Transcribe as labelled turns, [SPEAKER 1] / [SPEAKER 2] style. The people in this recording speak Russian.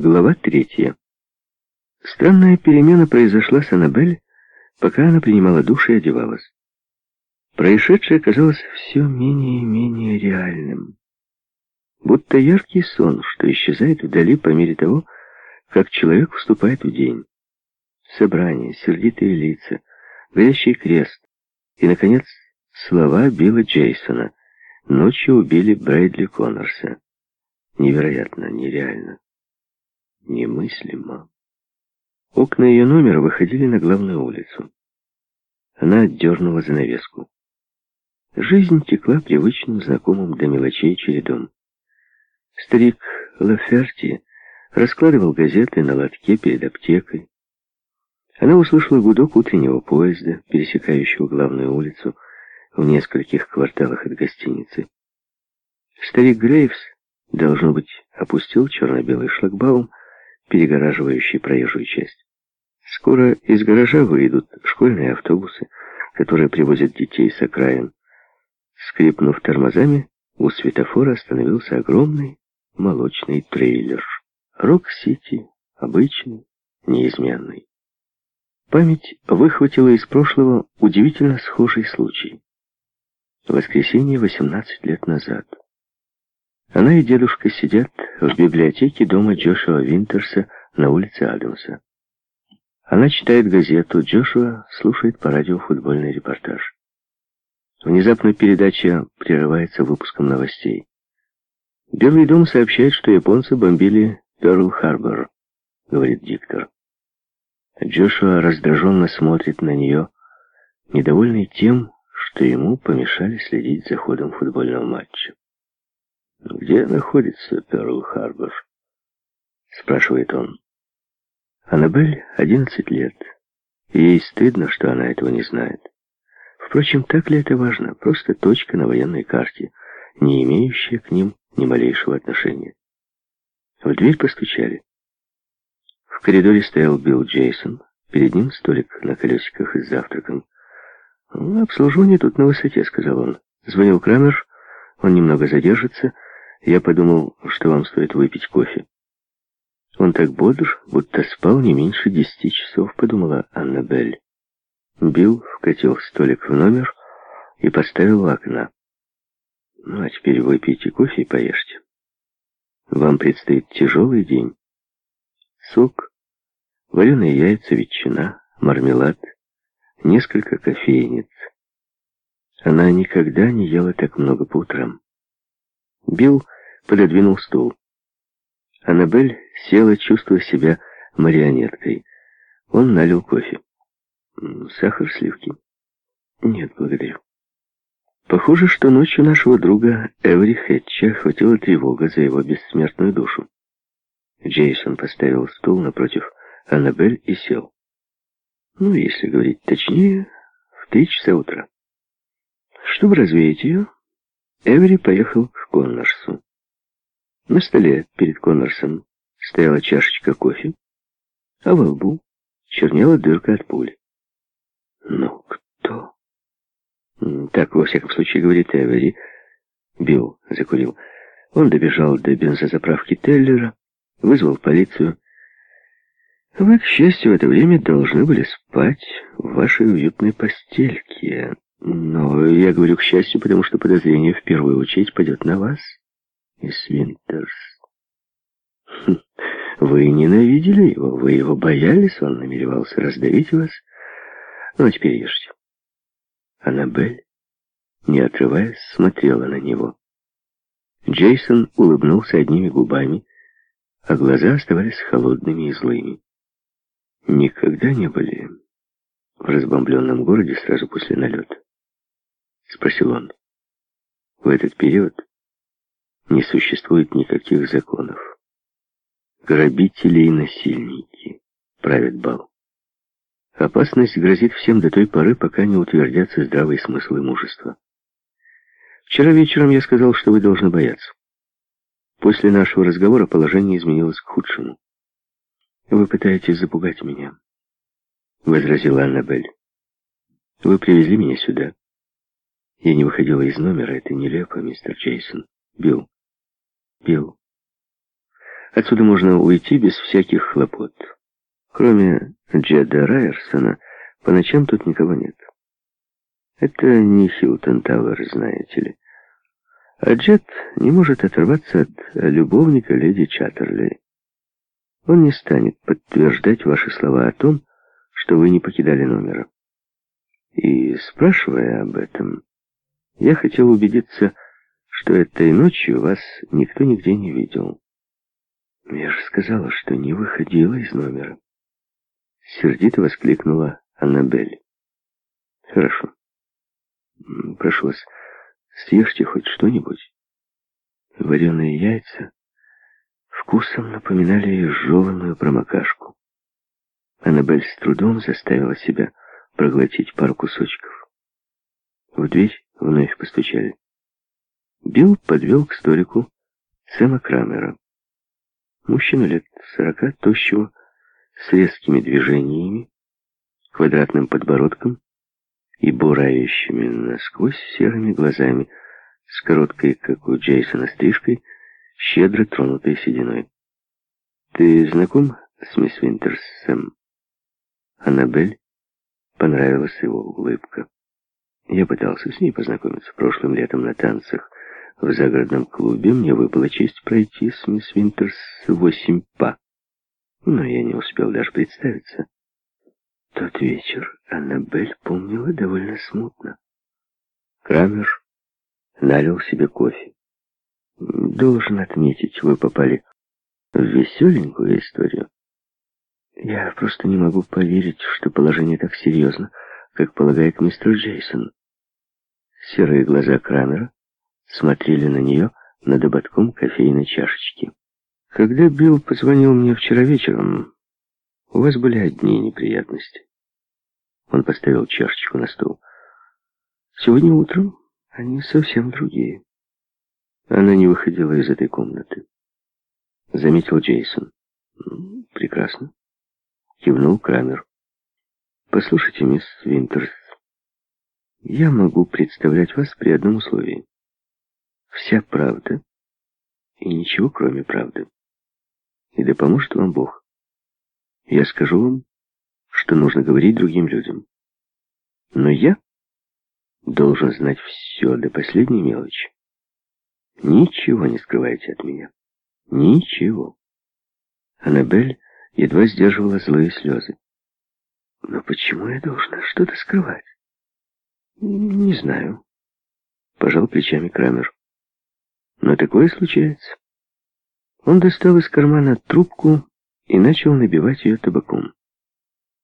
[SPEAKER 1] Глава третья. Странная перемена произошла с Аннабель, пока она принимала душ и одевалась. Происшедшее казалось все менее и менее реальным. Будто яркий сон, что исчезает вдали по мере того, как человек вступает в день. Собрание, сердитые лица, горящий крест и, наконец, слова Билла Джейсона. Ночью убили Брэдли Коннорса. Невероятно, нереально. Немыслимо. Окна ее номера выходили на главную улицу. Она отдернула занавеску. Жизнь текла привычным, знакомым до мелочей чередом. Старик Лаферти раскладывал газеты на лотке перед аптекой. Она услышала гудок утреннего поезда, пересекающего главную улицу в нескольких кварталах от гостиницы. Старик Грейвс, должно быть, опустил черно-белый шлагбаум, перегораживающий проезжую часть. Скоро из гаража выйдут школьные автобусы, которые привозят детей с окраин. Скрипнув тормозами, у светофора остановился огромный молочный трейлер. Рок-Сити, обычный, неизменный. Память выхватила из прошлого удивительно схожий случай. Воскресенье 18 лет назад. Она и дедушка сидят в библиотеке дома Джошуа Винтерса на улице Адамса. Она читает газету, Джошуа слушает по радио футбольный репортаж. Внезапно передача прерывается выпуском новостей. Белый дом сообщает, что японцы бомбили Пёрл-Харбор, говорит диктор. Джошуа раздраженно смотрит на нее, недовольный тем, что ему помешали следить за ходом футбольного матча. «Где находится Пёрл-Харбор?» — спрашивает он. Аннабель одиннадцать лет, и ей стыдно, что она этого не знает. Впрочем, так ли это важно? Просто точка на военной карте, не имеющая к ним ни малейшего отношения. В дверь постучали. В коридоре стоял Билл Джейсон. Перед ним столик на колесиках с завтраком. «Ну, «Обслуживание тут на высоте», — сказал он. Звонил Крамер, он немного задержится. Я подумал, что вам стоит выпить кофе. Он так бодр, будто спал не меньше десяти часов, подумала Аннабель. Билл вкатил столик в номер и поставил у окна. «Ну, а теперь выпейте кофе и поешьте. Вам предстоит тяжелый день. Сок, вареные яйца, ветчина, мармелад, несколько кофейниц. Она никогда не ела так много по утрам. Билл пододвинул стул. Аннабель села, чувствуя себя марионеткой. Он налил кофе. Сахар, сливки? Нет, благодарю. Похоже, что ночью нашего друга Эври Хэтча охватила тревога за его бессмертную душу. Джейсон поставил стул напротив Аннабель и сел. Ну, если говорить точнее, в три часа утра. Чтобы развеять ее, Эвери поехал к Коннорсу. На столе перед Коннорсом стояла чашечка кофе, а во лбу чернела дырка от пули. «Ну, кто?» «Так, во всяком случае, говорит Эвери». Билл закурил. Он добежал до бензозаправки Теллера, вызвал полицию. Вы, к счастью, в это время должны были спать в вашей уютной постельке. Но я говорю к счастью, потому что подозрение в первую очередь пойдет на вас, мисс Винтерс. Хм, вы ненавидели его, вы его боялись, он намеревался раздавить вас. Ну, а теперь ешьте. Аннабель, не отрываясь, смотрела на него. Джейсон улыбнулся одними губами, а глаза оставались холодными и злыми. Никогда не были в разбомбленном городе сразу после налета? Спросил он. В этот период не существует никаких законов. Грабители и насильники правят бал. Опасность грозит всем до той поры, пока не утвердятся здравый смысл и мужество. Вчера вечером я сказал, что вы должны бояться. После нашего разговора положение изменилось к худшему. «Вы пытаетесь запугать меня», — возразила Аннабель. «Вы привезли меня сюда. Я не выходила из номера, это нелепо, мистер Джейсон. Билл, Билл». Отсюда можно уйти без всяких хлопот. Кроме Джеда Райерсона, по ночам тут никого нет. Это не Хилтон Тауэр, знаете ли. А Джет не может оторваться от любовника леди Чаттерли. Он не станет подтверждать ваши слова о том, что вы не покидали номера. И спрашивая об этом, я хотел убедиться, что этой ночью вас никто нигде не видел. Я же сказала, что не выходила из номера. Сердито воскликнула Аннабель. Хорошо. Прошу вас, съешьте хоть что-нибудь. Вареные яйца вкусом напоминали изжеванную промокашку. Аннабель с трудом заставила себя проглотить пару кусочков. В дверь вновь постучали. Билл подвел к столику Сэма Крамера. Мужчина лет сорока, тощего, с резкими движениями, квадратным подбородком и бурающими насквозь серыми глазами, с короткой, как у Джейсона, стрижкой, щедро тронутой сединой. «Ты знаком с мисс Винтерс, Сэм?» Аннабель понравилась его улыбка. Я пытался с ней познакомиться прошлым летом на танцах в загородном клубе. Мне выпала честь пройти с мисс Винтерс восемь па. Но я не успел даже представиться. Тот вечер Аннабель помнила довольно смутно. Крамер налил себе кофе. Должен отметить, вы попали в веселенькую историю. Я просто не могу поверить, что положение так серьезно, как полагает мистер Джейсон. Серые глаза Крамера смотрели на нее над ободком кофейной чашечки. Когда Билл позвонил мне вчера вечером, у вас были одни неприятности. Он поставил чашечку на стол. Сегодня утром они совсем другие. Она не выходила из этой комнаты. Заметил Джейсон. Прекрасно. Кивнул Крамер. Послушайте, мисс Винтерс, я могу представлять вас при одном условии. Вся правда и ничего, кроме правды. И да поможет вам Бог. Я скажу вам, что нужно говорить другим людям. Но я должен знать все до последней мелочи. Ничего не скрывайте от меня. Ничего. Аннабель едва сдерживала злые слезы. Но почему я должна что-то скрывать? Не знаю. Пожал плечами Крамер. Но такое случается. Он достал из кармана трубку и начал набивать ее табаком.